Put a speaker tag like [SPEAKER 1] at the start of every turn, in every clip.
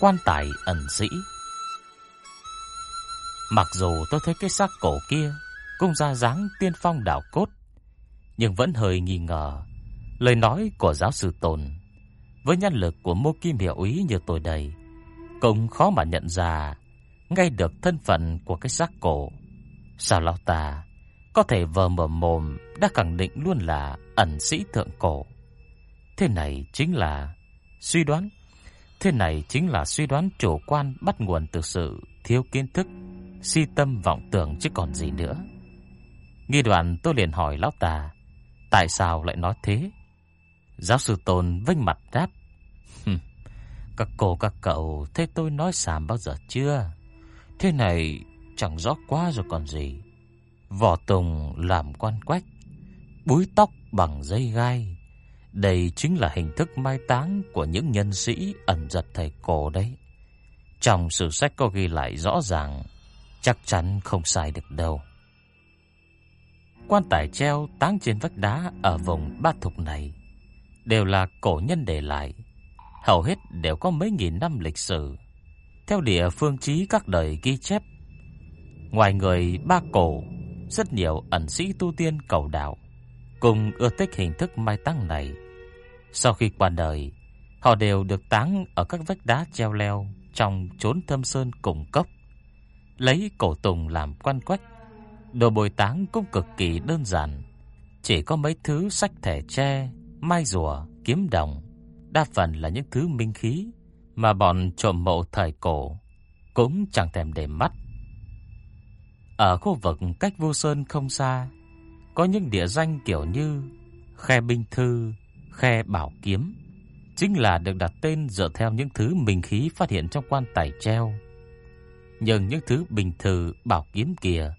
[SPEAKER 1] Quan tài ẩn sĩ Mặc dù tôi thấy cái xác cổ kia Cũng ra dáng tiên phong đảo cốt, Nhưng vẫn hơi nghi ngờ Lời nói của giáo sư Tồn. Với nhân lực của mô kim hiệu ý như tôi đây, Cũng khó mà nhận ra Ngay được thân phận của cái xác cổ. Sao lão ta Có thể vờ mở mồm Đã khẳng định luôn là ẩn sĩ thượng cổ? Thế này chính là Suy đoán Thế này chính là suy đoán chủ quan bắt nguồn từ sự thiếu kiến thức, si tâm vọng tưởng chứ còn gì nữa. Nghi đoạn tôi liền hỏi lão ta, tại sao lại nói thế? Giáo sư Tôn vênh mặt đáp, các cô các cậu thấy tôi nói xàm bao giờ chưa? Thế này chẳng rõ quá rồi còn gì. Vỏ Tùng làm quan quách, búi tóc bằng dây gai, đây chính là hình thức mai táng của những nhân sĩ ẩn giật thầy cổ đấy. Trong sử sách có ghi lại rõ ràng, chắc chắn không sai được đâu. Quan tài treo táng trên vách đá ở vùng Ba Thục này đều là cổ nhân để lại, hầu hết đều có mấy nghìn năm lịch sử. Theo địa phương chí các đời ghi chép, ngoài người ba cổ, rất nhiều ẩn sĩ tu tiên cầu đạo cùng ưa thích hình thức mai táng này. Sau khi qua đời, họ đều được táng ở các vách đá treo leo trong chốn thâm sơn cùng cốc, lấy cổ tùng làm quan quách. Đồ bồi táng cũng cực kỳ đơn giản, chỉ có mấy thứ sách thẻ tre, mai rùa, kiếm đồng, đa phần là những thứ minh khí mà bọn trộm mộ thời cổ cũng chẳng thèm để mắt. Ở khu vực cách Vô Sơn không xa, có những địa danh kiểu như Khe Binh Thư, Khe Bảo Kiếm, chính là được đặt tên dựa theo những thứ minh khí phát hiện trong quan tài treo. Nhưng những thứ bình thư bảo kiếm kia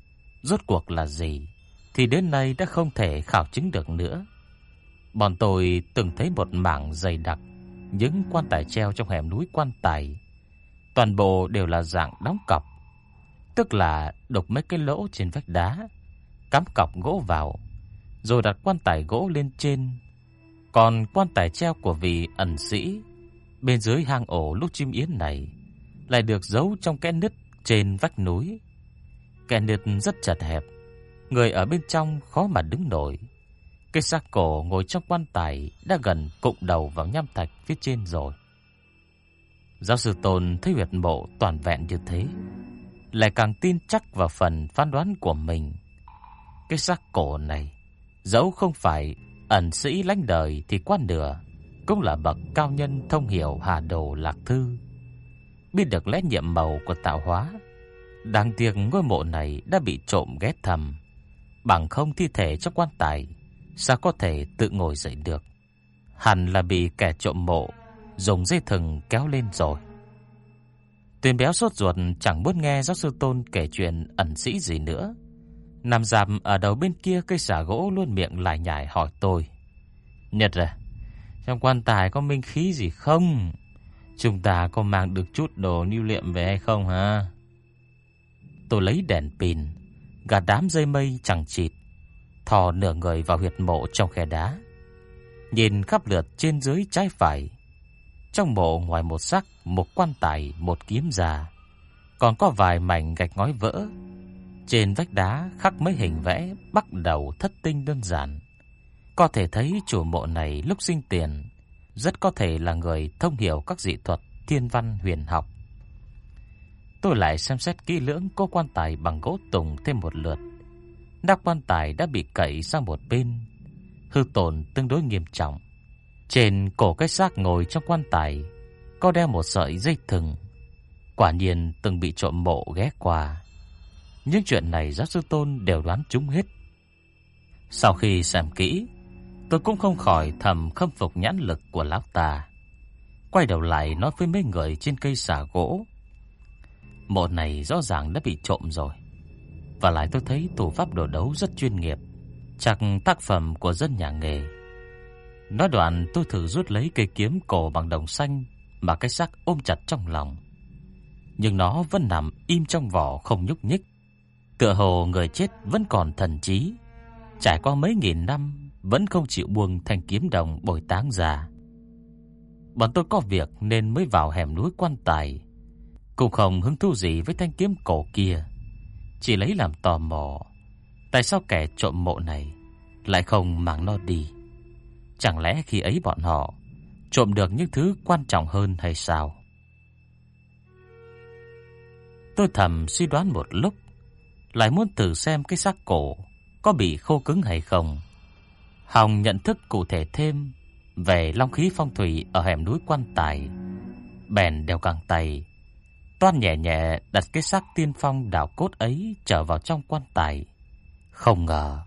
[SPEAKER 1] rốt cuộc là gì thì đến nay đã không thể khảo chứng được nữa. Bọn tôi từng thấy một mảng dày đặc những quan tài treo trong hẻm núi quan tài, toàn bộ đều là dạng đóng cọc, tức là đục mấy cái lỗ trên vách đá cắm cọc gỗ vào, rồi đặt quan tài gỗ lên trên. Còn quan tài treo của vị ẩn sĩ bên dưới hang ổ lúc chim yến này lại được giấu trong cái nứt trên vách núi. Cái nứt rất chật hẹp, người ở bên trong khó mà đứng nổi. Cái xác cổ ngồi trong quan tài đã gần cụng đầu vào nham thạch phía trên rồi. Giáo sư Tôn thấy huyệt mộ toàn vẹn như thế, lại càng tin chắc vào phần phán đoán của mình. Cái xác cổ này, dẫu không phải ẩn sĩ lãnh đời thì quan nửa, cũng là bậc cao nhân thông hiểu hà đồ lạc thư. Biết được lẽ nhiệm màu của tạo hóa, đáng tiếc ngôi mộ này đã bị trộm ghét thầm. Bằng không thi thể trong quan tài, sao có thể tự ngồi dậy được. Hẳn là bị kẻ trộm mộ, dùng dây thừng kéo lên rồi. Tuyền béo sốt ruột chẳng muốn nghe giáo sư Tôn kể chuyện ẩn sĩ gì nữa nam giảm ở đầu bên kia cây xả gỗ luôn miệng lại nhải hỏi tôi. Nhật à, trong quan tài có minh khí gì không? Chúng ta có mang được chút đồ lưu niệm về hay không hả? Tôi lấy đèn pin, gạt đám dây mây chẳng chịt, thò nửa người vào huyệt mộ trong khe đá. Nhìn khắp lượt trên dưới trái phải. Trong mộ ngoài một xác, một quan tài, một kiếm già, còn có vài mảnh gạch ngói vỡ trên vách đá khắc mấy hình vẽ bắt đầu thất tinh đơn giản. Có thể thấy chủ mộ này lúc sinh tiền rất có thể là người thông hiểu các dị thuật thiên văn huyền học. Tôi lại xem xét kỹ lưỡng cô quan tài bằng gỗ tùng thêm một lượt. Nắp quan tài đã bị cậy sang một bên, hư tổn tương đối nghiêm trọng. Trên cổ cái xác ngồi trong quan tài có đeo một sợi dây thừng. Quả nhiên từng bị trộm mộ ghé qua. Những chuyện này giáo sư Tôn đều đoán trúng hết. Sau khi xem kỹ, tôi cũng không khỏi thầm khâm phục nhãn lực của lão ta. quay đầu lại nói với mấy người trên cây xà gỗ. Mộ này rõ ràng đã bị trộm rồi. Và lại tôi thấy thủ pháp đồ đấu rất chuyên nghiệp, chắc tác phẩm của dân nhà nghề. Nói đoạn tôi thử rút lấy cây kiếm cổ bằng đồng xanh mà cái xác ôm chặt trong lòng. Nhưng nó vẫn nằm im trong vỏ không nhúc nhích. Tựa hồ người chết vẫn còn thần trí, trải qua mấy nghìn năm vẫn không chịu buông thanh kiếm đồng bồi táng già Bọn tôi có việc nên mới vào hẻm núi quan tài, cũng không hứng thú gì với thanh kiếm cổ kia, chỉ lấy làm tò mò. Tại sao kẻ trộm mộ này lại không mang nó đi? Chẳng lẽ khi ấy bọn họ trộm được những thứ quan trọng hơn hay sao? Tôi thầm suy đoán một lúc, lại muốn thử xem cái xác cổ có bị khô cứng hay không. Hồng nhận thức cụ thể thêm về long khí phong thủy ở hẻm núi quan tài. Bèn đeo găng tay, toan nhẹ nhẹ đặt cái xác tiên phong đảo cốt ấy trở vào trong quan tài. Không ngờ,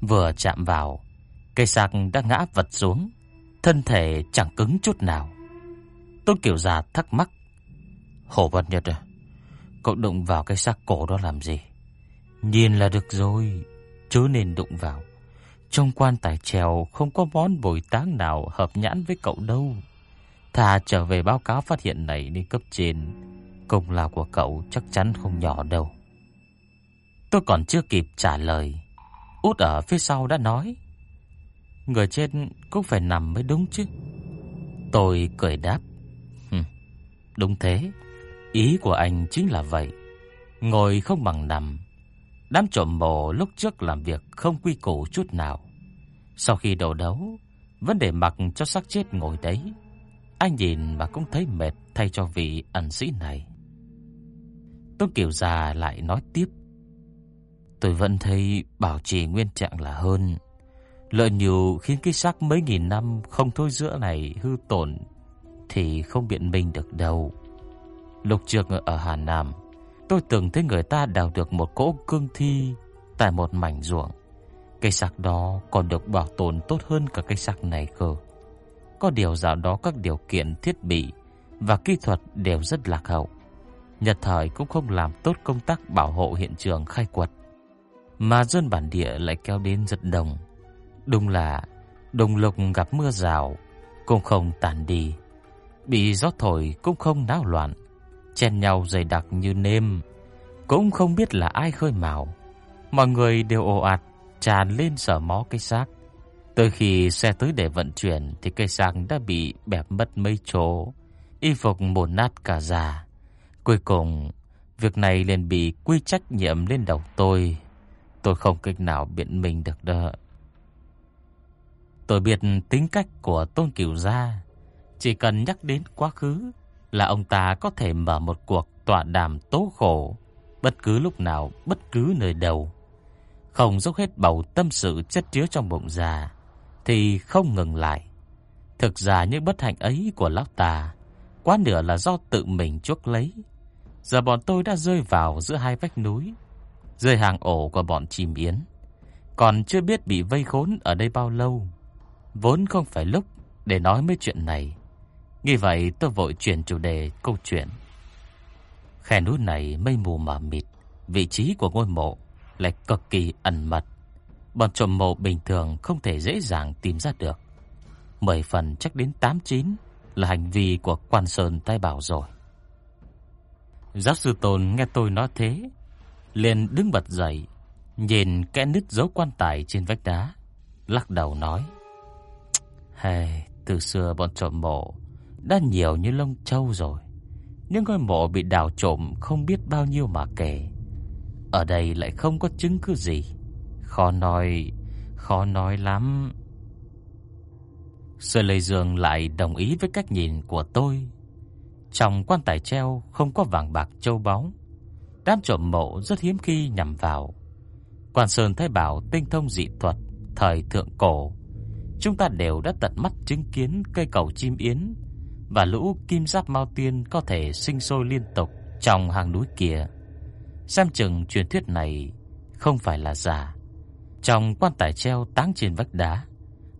[SPEAKER 1] vừa chạm vào, cây xác đã ngã vật xuống, thân thể chẳng cứng chút nào. Tôn Kiều Già thắc mắc, Hồ Văn Nhật à, cậu đụng vào cái xác cổ đó làm gì? Nhìn là được rồi, chớ nên đụng vào. Trong quan tài trèo không có món bồi táng nào hợp nhãn với cậu đâu. Thà trở về báo cáo phát hiện này lên cấp trên, công lao của cậu chắc chắn không nhỏ đâu. Tôi còn chưa kịp trả lời, út ở phía sau đã nói: "Người chết cũng phải nằm mới đúng chứ." Tôi cười đáp: "Đúng thế, ý của anh chính là vậy. Ngồi không bằng nằm." Đám trộm mộ lúc trước làm việc không quy củ chút nào. Sau khi đổ đấu, vẫn để mặc cho xác chết ngồi đấy. Anh nhìn mà cũng thấy mệt thay cho vị ẩn sĩ này. Tôn Kiều già lại nói tiếp. Tôi vẫn thấy bảo trì nguyên trạng là hơn. Lợi nhiều khiến cái xác mấy nghìn năm không thôi giữa này hư tổn thì không biện minh được đâu. Lục trường ở Hà Nam, Tôi từng thấy người ta đào được một cỗ cương thi tại một mảnh ruộng. Cây sạc đó còn được bảo tồn tốt hơn cả cây sạc này cơ. Có điều dạo đó các điều kiện, thiết bị và kỹ thuật đều rất lạc hậu. Nhật thời cũng không làm tốt công tác bảo hộ hiện trường khai quật. Mà dân bản địa lại kéo đến rất đông. Đúng là đồng lục gặp mưa rào, cũng không tàn đi. Bị gió thổi cũng không náo loạn chen nhau dày đặc như nêm, cũng không biết là ai khơi mào. Mọi người đều ồ ạt tràn lên sở mó cái xác. Tới khi xe tới để vận chuyển thì cây xác đã bị bẹp mất mấy chỗ, y phục mồn nát cả già Cuối cùng, việc này liền bị quy trách nhiệm lên đầu tôi. Tôi không cách nào biện minh được đó. Tôi biết tính cách của Tôn Cửu gia, chỉ cần nhắc đến quá khứ là ông ta có thể mở một cuộc tọa đàm tố khổ bất cứ lúc nào, bất cứ nơi đâu. Không dốc hết bầu tâm sự chất chứa trong bụng già thì không ngừng lại. Thực ra những bất hạnh ấy của lão ta quá nửa là do tự mình chuốc lấy. Giờ bọn tôi đã rơi vào giữa hai vách núi, rơi hàng ổ của bọn chim yến, còn chưa biết bị vây khốn ở đây bao lâu. Vốn không phải lúc để nói mấy chuyện này. Nghĩ vậy tôi vội chuyển chủ đề câu chuyện. Khe núi này mây mù mờ mịt, vị trí của ngôi mộ lại cực kỳ ẩn mật. Bọn trộm mộ bình thường không thể dễ dàng tìm ra được. Mười phần chắc đến 8-9 là hành vi của quan sơn tai bảo rồi. Giáo sư Tôn nghe tôi nói thế, liền đứng bật dậy, nhìn kẽ nứt dấu quan tài trên vách đá, lắc đầu nói: "Hey, từ xưa bọn trộm mộ đã nhiều như lông trâu rồi. Những ngôi mộ bị đào trộm không biết bao nhiêu mà kể. Ở đây lại không có chứng cứ gì. Khó nói, khó nói lắm. Sư Lê Dương lại đồng ý với cách nhìn của tôi. Trong quan tài treo không có vàng bạc châu báu. Đám trộm mộ rất hiếm khi nhằm vào. Quan Sơn Thái Bảo tinh thông dị thuật thời thượng cổ. Chúng ta đều đã tận mắt chứng kiến cây cầu chim yến và lũ kim giáp mao tiên có thể sinh sôi liên tục trong hàng núi kia. Xem chừng truyền thuyết này không phải là giả. Trong quan tài treo táng trên vách đá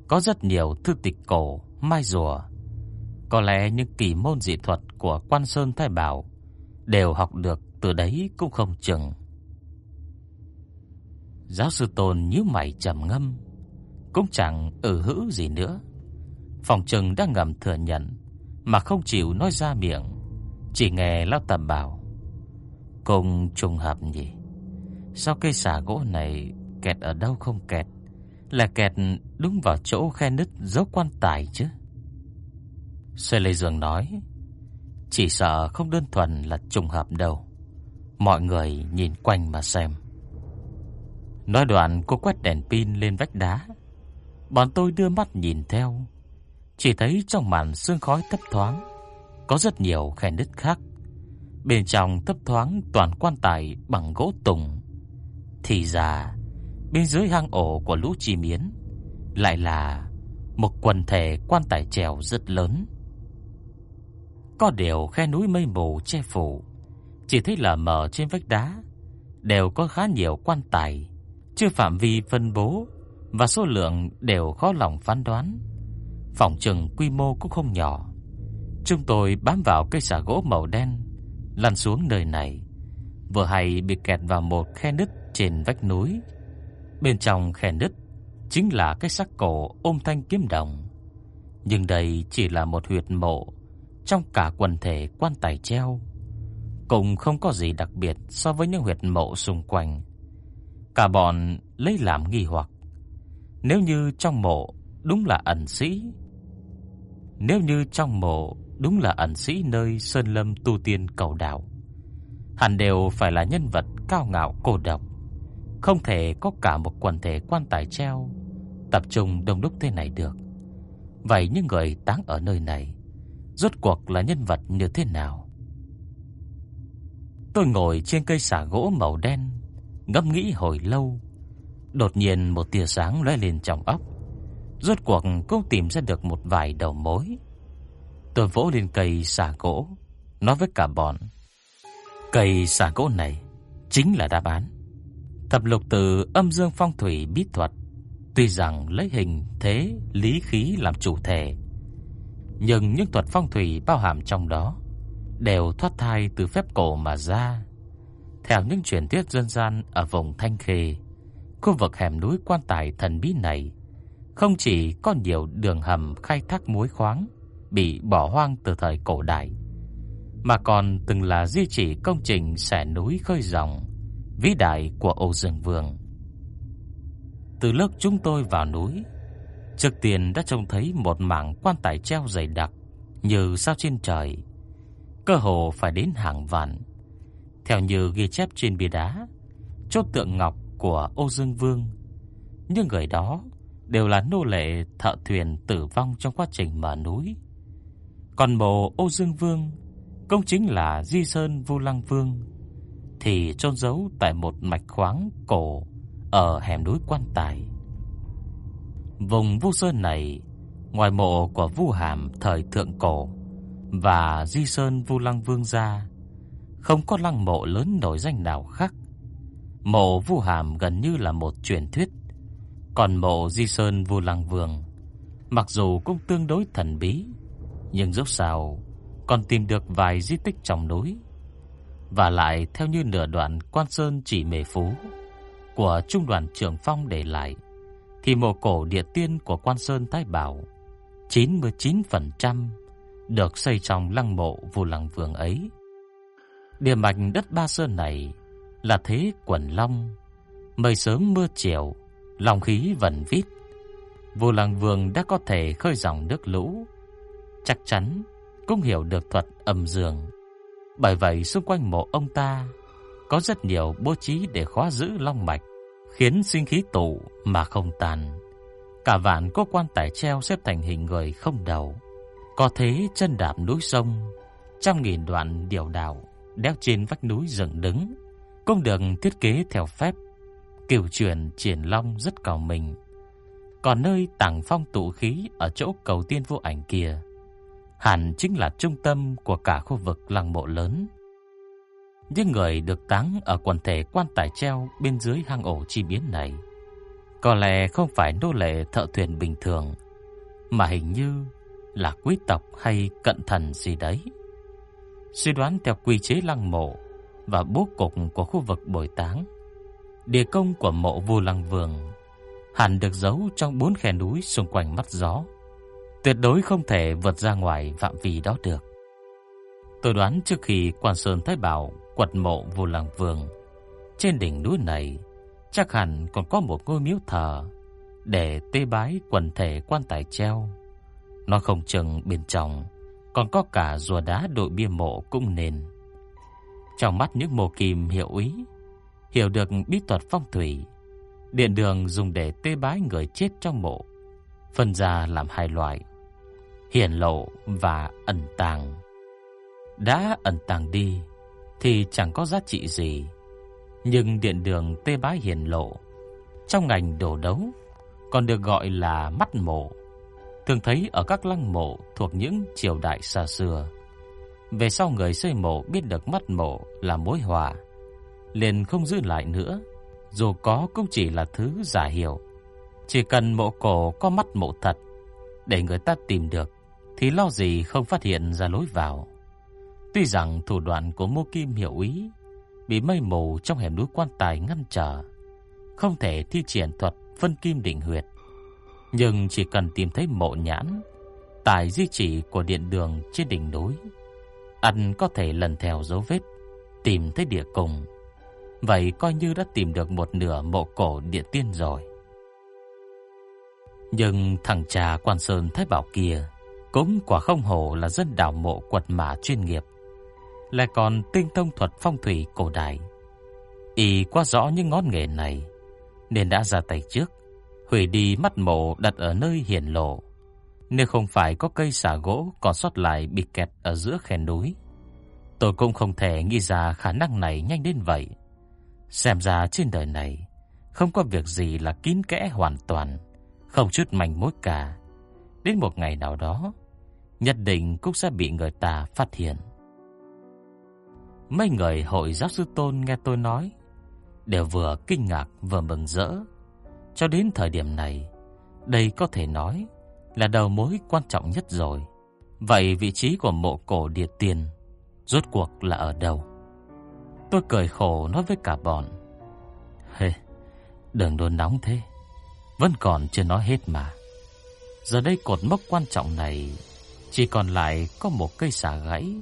[SPEAKER 1] có rất nhiều thư tịch cổ mai rùa. Có lẽ những kỳ môn dị thuật của Quan Sơn Thái Bảo đều học được từ đấy cũng không chừng. Giáo sư Tôn nhíu mày trầm ngâm, cũng chẳng ừ hữu gì nữa. Phòng trừng đang ngầm thừa nhận mà không chịu nói ra miệng, chỉ nghe lão tầm bảo: "Cùng trùng hợp nhỉ? Sao cây xà gỗ này kẹt ở đâu không kẹt, là kẹt đúng vào chỗ khe nứt dấu quan tài chứ?" Sê Lê Dương nói: "Chỉ sợ không đơn thuần là trùng hợp đâu." Mọi người nhìn quanh mà xem. Nói đoạn cô quét đèn pin lên vách đá. Bọn tôi đưa mắt nhìn theo, chỉ thấy trong màn sương khói thấp thoáng có rất nhiều khe nứt khác. Bên trong thấp thoáng toàn quan tài bằng gỗ tùng. Thì ra, bên dưới hang ổ của lũ chim miến lại là một quần thể quan tài trèo rất lớn. Có điều khe núi mây mù che phủ, chỉ thấy là mờ trên vách đá đều có khá nhiều quan tài, chưa phạm vi phân bố và số lượng đều khó lòng phán đoán. Phòng trừng quy mô cũng không nhỏ. Chúng tôi bám vào cây xà gỗ màu đen, lăn xuống nơi này, vừa hay bị kẹt vào một khe nứt trên vách núi. Bên trong khe nứt chính là cái xác cổ ôm thanh kiếm đồng. Nhưng đây chỉ là một huyệt mộ trong cả quần thể quan tài treo, cũng không có gì đặc biệt so với những huyệt mộ xung quanh. Cả bọn lấy làm nghi hoặc, nếu như trong mộ đúng là ẩn sĩ, nếu như trong mộ đúng là ẩn sĩ nơi sơn lâm tu tiên cầu đạo, hẳn đều phải là nhân vật cao ngạo cô độc, không thể có cả một quần thể quan tài treo tập trung đông đúc thế này được. Vậy những người táng ở nơi này rốt cuộc là nhân vật như thế nào? Tôi ngồi trên cây xà gỗ màu đen, ngẫm nghĩ hồi lâu. Đột nhiên một tia sáng lóe lên trong óc. Rốt cuộc cũng tìm ra được một vài đầu mối. Tôi vỗ lên cây xà gỗ, nói với cả bọn. Cây xà gỗ này chính là đáp án. Thập lục từ âm dương phong thủy bí thuật, tuy rằng lấy hình, thế, lý khí làm chủ thể, nhưng những thuật phong thủy bao hàm trong đó đều thoát thai từ phép cổ mà ra. Theo những truyền thuyết dân gian ở vùng Thanh Khê, khu vực hẻm núi quan tài thần bí này không chỉ có nhiều đường hầm khai thác muối khoáng bị bỏ hoang từ thời cổ đại, mà còn từng là di chỉ công trình xẻ núi khơi dòng vĩ đại của Âu Dương Vương. Từ lúc chúng tôi vào núi, trực tiền đã trông thấy một mảng quan tài treo dày đặc như sao trên trời, cơ hồ phải đến hàng vạn. Theo như ghi chép trên bia đá, chốt tượng ngọc của Âu Dương Vương, nhưng người đó đều là nô lệ thợ thuyền tử vong trong quá trình mở núi. Còn mộ Âu Dương Vương cũng chính là Di Sơn Vu Lăng Vương thì chôn giấu tại một mạch khoáng cổ ở hẻm núi Quan Tài. Vùng Vu Sơn này, ngoài mộ của Vu Hàm thời thượng cổ và Di Sơn Vu Lăng Vương ra, không có lăng mộ lớn nổi danh nào khác. Mộ Vu Hàm gần như là một truyền thuyết, còn mộ Di Sơn Vu Lăng Vương mặc dù cũng tương đối thần bí, nhưng dốc sao còn tìm được vài di tích trong núi. Và lại theo như nửa đoạn Quan Sơn chỉ mề phú của trung đoàn trưởng Phong để lại, thì mộ cổ địa tiên của Quan Sơn Thái Bảo 99% được xây trong lăng mộ Vu Lăng Vương ấy. Địa mạch đất Ba Sơn này là thế quần long, mây sớm mưa chiều, lòng khí vẩn vít. Vô Lăng Vương đã có thể khơi dòng nước lũ, chắc chắn cũng hiểu được thuật âm dương. Bởi vậy xung quanh mộ ông ta có rất nhiều bố trí để khóa giữ long mạch, khiến sinh khí tụ mà không tàn. Cả vạn có quan tài treo xếp thành hình người không đầu, có thế chân đạp núi sông, trăm nghìn đoạn điều đạo đeo trên vách núi dựng đứng, cũng được thiết kế theo phép. Kiều truyền triển long rất cầu mình. Còn nơi tàng phong tụ khí ở chỗ cầu tiên vô ảnh kia, hẳn chính là trung tâm của cả khu vực lăng mộ lớn. Những người được táng ở quần thể quan tài treo bên dưới hang ổ chi biến này, có lẽ không phải nô lệ thợ thuyền bình thường, mà hình như là quý tộc hay cận thần gì đấy. Suy đoán theo quy chế lăng mộ và bố cục của khu vực bồi táng, địa công của mộ Vu Lăng Vương hẳn được giấu trong bốn khe núi xung quanh mắt gió, tuyệt đối không thể vượt ra ngoài phạm vi đó được. Tôi đoán trước khi Quan Sơn Thái Bảo quật mộ Vu Lăng Vương, trên đỉnh núi này chắc hẳn còn có một ngôi miếu thờ để tế bái quần thể quan tài treo. Nó không chừng bên trong còn có cả rùa đá đội bia mộ cũng nên. Trong mắt những mồ kim hiệu ý, hiểu được bí thuật phong thủy, điện đường dùng để tế bái người chết trong mộ, phân ra làm hai loại, hiển lộ và ẩn tàng. Đã ẩn tàng đi thì chẳng có giá trị gì, nhưng điện đường tế bái hiển lộ trong ngành đồ đấu còn được gọi là mắt mộ, thường thấy ở các lăng mộ thuộc những triều đại xa xưa. Về sau người xây mộ biết được mắt mộ là mối họa, liền không giữ lại nữa, dù có cũng chỉ là thứ giả hiệu. Chỉ cần mộ cổ có mắt mộ thật, để người ta tìm được, thì lo gì không phát hiện ra lối vào. Tuy rằng thủ đoạn của Mô Kim Hiểu Ý bị mây mù trong hẻm núi quan tài ngăn trở, không thể thi triển thuật phân kim định huyệt. Nhưng chỉ cần tìm thấy mộ nhãn, tại di chỉ của điện đường trên đỉnh núi, anh có thể lần theo dấu vết, tìm thấy địa cung. Vậy coi như đã tìm được một nửa mộ cổ địa tiên rồi. Nhưng thằng cha quan sơn thái bảo kia cũng quả không hổ là dân đảo mộ quật mã chuyên nghiệp, lại còn tinh thông thuật phong thủy cổ đại. Y quá rõ những ngón nghề này, nên đã ra tay trước, hủy đi mắt mộ đặt ở nơi hiển lộ. Nếu không phải có cây xả gỗ còn sót lại bị kẹt ở giữa khe núi, tôi cũng không thể nghĩ ra khả năng này nhanh đến vậy. Xem ra trên đời này không có việc gì là kín kẽ hoàn toàn, không chút manh mối cả. Đến một ngày nào đó, nhất định cũng sẽ bị người ta phát hiện. Mấy người hội giáo sư Tôn nghe tôi nói, đều vừa kinh ngạc vừa mừng rỡ. Cho đến thời điểm này, đây có thể nói là đầu mối quan trọng nhất rồi. Vậy vị trí của mộ cổ địa tiền rốt cuộc là ở đâu? Tôi cười khổ nói với cả bọn. Hê, đừng đồn nóng thế. Vẫn còn chưa nói hết mà. Giờ đây cột mốc quan trọng này chỉ còn lại có một cây xà gãy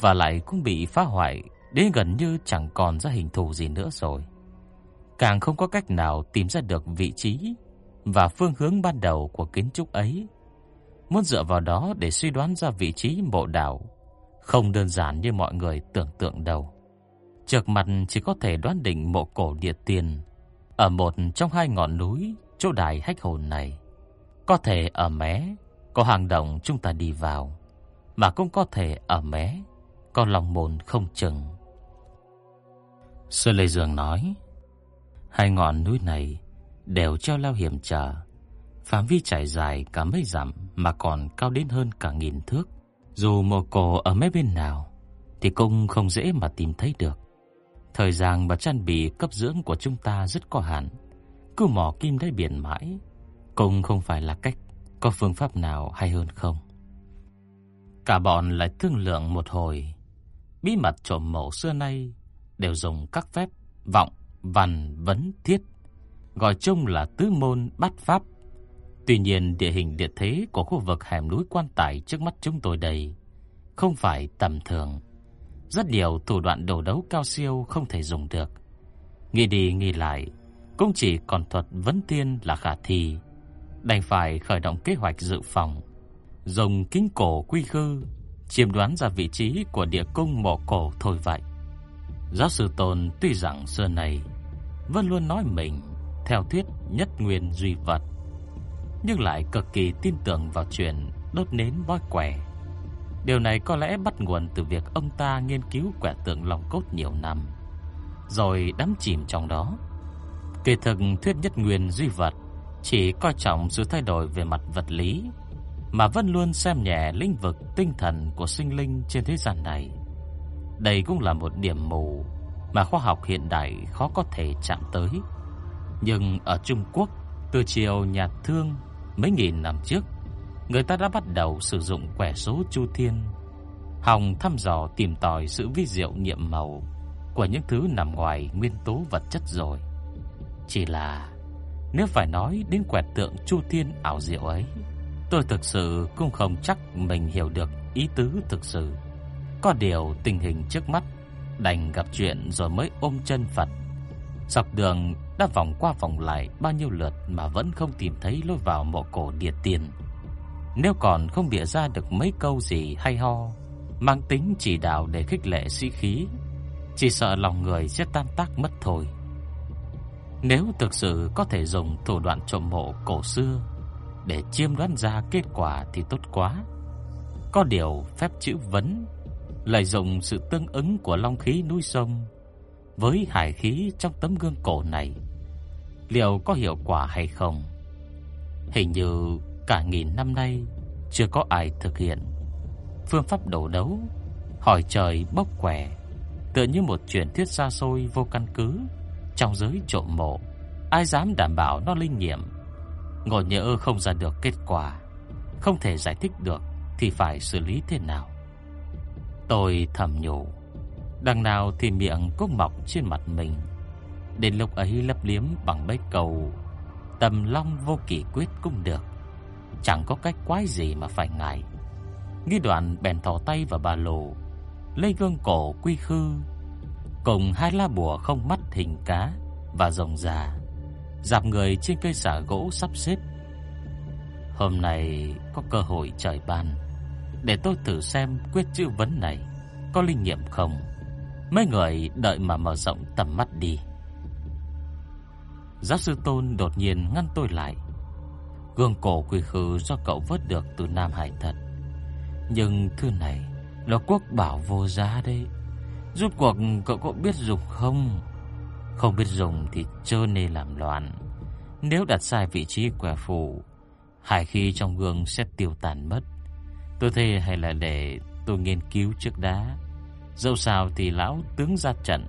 [SPEAKER 1] và lại cũng bị phá hoại đến gần như chẳng còn ra hình thù gì nữa rồi càng không có cách nào tìm ra được vị trí và phương hướng ban đầu của kiến trúc ấy. Muốn dựa vào đó để suy đoán ra vị trí mộ đảo không đơn giản như mọi người tưởng tượng đâu. Trước mặt chỉ có thể đoán định mộ cổ địa tiền ở một trong hai ngọn núi chỗ đài hách hồn này. Có thể ở mé có hàng động chúng ta đi vào, mà cũng có thể ở mé có lòng mồn không chừng. sư Lê Dương nói, Hai ngọn núi này đều treo leo hiểm trở, phạm vi trải dài cả mấy dặm mà còn cao đến hơn cả nghìn thước. Dù mộ cổ ở mấy bên nào thì cũng không dễ mà tìm thấy được. Thời gian và trang bị cấp dưỡng của chúng ta rất có hạn, cứ mò kim đáy biển mãi cũng không phải là cách. Có phương pháp nào hay hơn không? Cả bọn lại thương lượng một hồi. Bí mật trộm mộ xưa nay đều dùng các phép vọng văn vấn thiết, gọi chung là tứ môn bát pháp. Tuy nhiên địa hình địa thế của khu vực hẻm núi quan tài trước mắt chúng tôi đây không phải tầm thường. Rất nhiều thủ đoạn đồ đấu cao siêu không thể dùng được. Nghĩ đi nghĩ lại, cũng chỉ còn thuật vấn tiên là khả thi. Đành phải khởi động kế hoạch dự phòng, dùng kính cổ quy khư, chiêm đoán ra vị trí của địa cung mộ cổ thôi vậy. Giáo sư Tôn tuy rằng xưa này vẫn luôn nói mình theo thuyết nhất nguyên duy vật, nhưng lại cực kỳ tin tưởng vào chuyện đốt nến bói quẻ. Điều này có lẽ bắt nguồn từ việc ông ta nghiên cứu quẻ tượng lòng cốt nhiều năm, rồi đắm chìm trong đó. Kỳ thực thuyết nhất nguyên duy vật chỉ coi trọng sự thay đổi về mặt vật lý, mà vẫn luôn xem nhẹ lĩnh vực tinh thần của sinh linh trên thế gian này. Đây cũng là một điểm mù mà khoa học hiện đại khó có thể chạm tới. Nhưng ở Trung Quốc, từ triều nhà Thương mấy nghìn năm trước, người ta đã bắt đầu sử dụng quẻ số Chu Thiên, hòng thăm dò tìm tòi sự vi diệu nhiệm màu của những thứ nằm ngoài nguyên tố vật chất rồi. Chỉ là nếu phải nói đến quẻ tượng Chu Thiên ảo diệu ấy, tôi thực sự cũng không chắc mình hiểu được ý tứ thực sự. Có điều tình hình trước mắt đành gặp chuyện rồi mới ôm chân Phật. Dọc đường đã vòng qua vòng lại bao nhiêu lượt mà vẫn không tìm thấy lối vào mộ cổ địa tiền. Nếu còn không bịa ra được mấy câu gì hay ho, mang tính chỉ đạo để khích lệ sĩ khí, chỉ sợ lòng người sẽ tan tác mất thôi. Nếu thực sự có thể dùng thủ đoạn trộm mộ cổ xưa để chiêm đoán ra kết quả thì tốt quá. Có điều phép chữ vấn lại dùng sự tương ứng của long khí núi sông với hải khí trong tấm gương cổ này, liệu có hiệu quả hay không? Hình như cả nghìn năm nay chưa có ai thực hiện phương pháp đấu đấu, hỏi trời bốc quẻ, tựa như một truyền thuyết xa xôi vô căn cứ trong giới trộm mộ, ai dám đảm bảo nó linh nghiệm? Ngộ nhỡ không ra được kết quả, không thể giải thích được thì phải xử lý thế nào? Tôi thầm nhủ, đằng nào thì miệng cũng mọc trên mặt mình. Đến lúc ấy lấp liếm bằng bách cầu, tầm long vô kỷ quyết cũng được. Chẳng có cách quái gì mà phải ngại. Nghi đoạn bèn thò tay vào ba lô, lấy gương cổ quy khư, cùng hai lá bùa không mắt hình cá và rồng già, dạp người trên cây xả gỗ sắp xếp. Hôm nay có cơ hội trời ban để tôi thử xem quyết chữ vấn này có linh nghiệm không. Mấy người đợi mà mở rộng tầm mắt đi. Giáo sư Tôn đột nhiên ngăn tôi lại. Gương cổ quy khư do cậu vớt được từ Nam Hải thật. Nhưng thứ này là quốc bảo vô giá đấy. Rốt cuộc cậu có biết dùng không? Không biết dùng thì chớ nên làm loạn. Nếu đặt sai vị trí quẻ phù, hải khí trong gương sẽ tiêu tàn mất. Tôi thề hay là để tôi nghiên cứu trước đã. Dẫu sao thì lão tướng ra trận,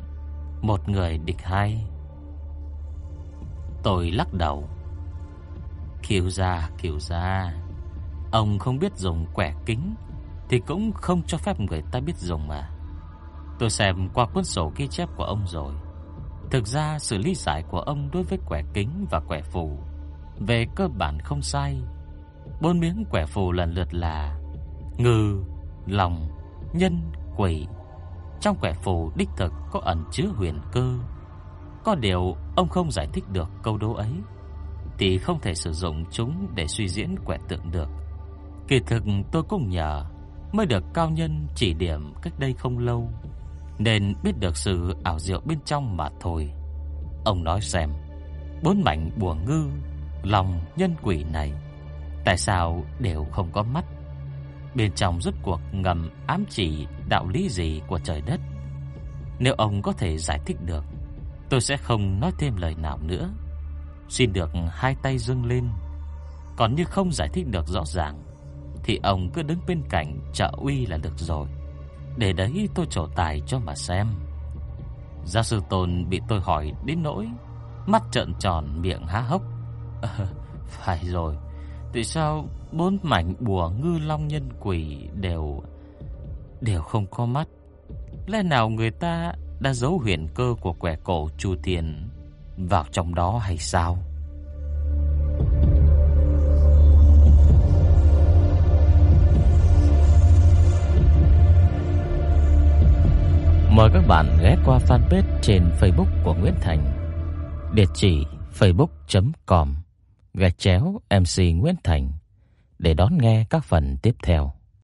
[SPEAKER 1] một người địch hai. Tôi lắc đầu. Kiều gia, kiều gia, ông không biết dùng quẻ kính thì cũng không cho phép người ta biết dùng mà. Tôi xem qua cuốn sổ ghi chép của ông rồi. Thực ra sự lý giải của ông đối với quẻ kính và quẻ phù về cơ bản không sai. Bốn miếng quẻ phù lần lượt là ngư, lòng, nhân, quỷ. Trong quẻ phù đích thực có ẩn chứa huyền cơ. Có điều ông không giải thích được câu đố ấy thì không thể sử dụng chúng để suy diễn quẻ tượng được. Kỳ thực tôi cũng nhờ mới được cao nhân chỉ điểm cách đây không lâu, nên biết được sự ảo diệu bên trong mà thôi. Ông nói xem, bốn mảnh bùa ngư, lòng nhân quỷ này tại sao đều không có mắt? Bên trong rốt cuộc ngầm ám chỉ đạo lý gì của trời đất? Nếu ông có thể giải thích được, tôi sẽ không nói thêm lời nào nữa. Xin được hai tay dâng lên. Còn như không giải thích được rõ ràng thì ông cứ đứng bên cạnh trợ uy là được rồi. Để đấy tôi trổ tài cho mà xem. Giáo sư Tôn bị tôi hỏi đến nỗi mắt trợn tròn miệng há hốc. À, phải rồi, tại sao bốn mảnh bùa ngư long nhân quỷ đều đều không có mắt? Lẽ nào người ta đã giấu huyền cơ của quẻ cổ Chu Tiền vào trong đó hay sao? Mời các bạn ghé qua fanpage trên Facebook của Nguyễn Thành. Địa chỉ facebook.com gạch chéo MC Nguyễn Thành để đón nghe các phần tiếp theo.